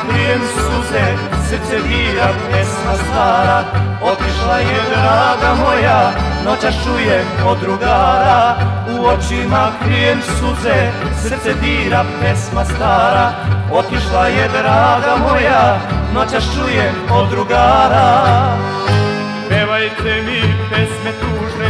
krijem suze, srce dira pesma stara. Otišla je draga moja, noćas čujem od drugara. U očima krijem suze, srce dira pesma stara. Otišla je draga moja, noćas čujem od drugara. Pevajte mi pesme tužne,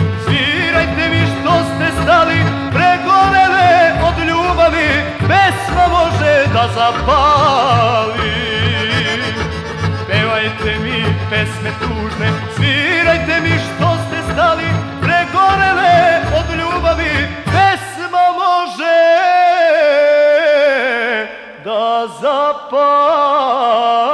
zapali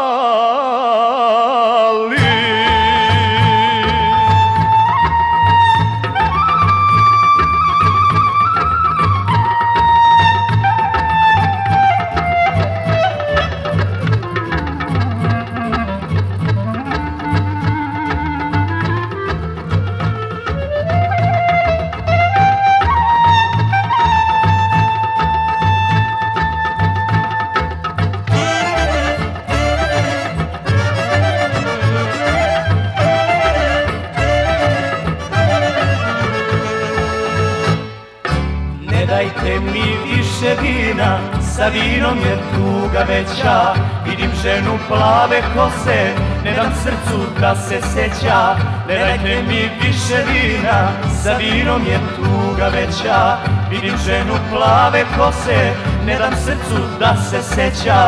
dajte mi više vina, sa vinom je tuga veća. Vidim ženu plave kose, ne dam srcu da se seća. Ne dajte mi više vina, sa vinom je tuga veća. Vidim ženu plave kose, ne dam srcu da se seća.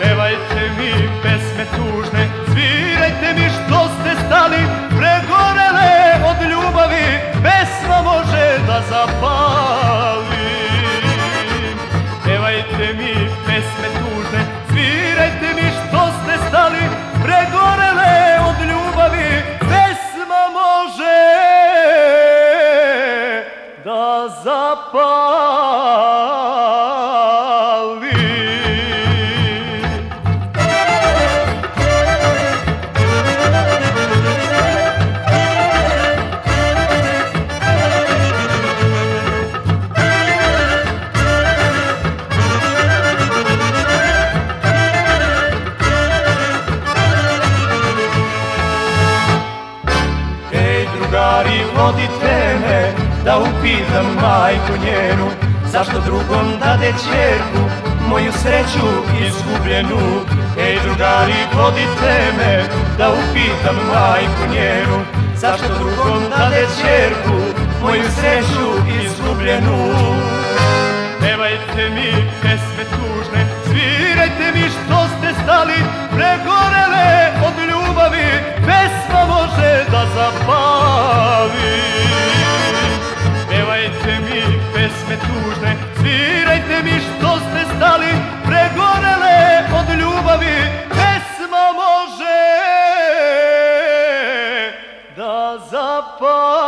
Pevajte Pevajte mi pesme drugari vodite me Da upitam majku njenu Zašto drugom dade čerku Moju sreću izgubljenu? Ej drugari vodite me Da upitam majku njenu Zašto drugom dade čerku Moju sreću izgubljenu? Pevajte mi pesme tužne Svirajte mi što ste stali Pregorele od ljubavi. Pesma može da zapali Pesma može da zapali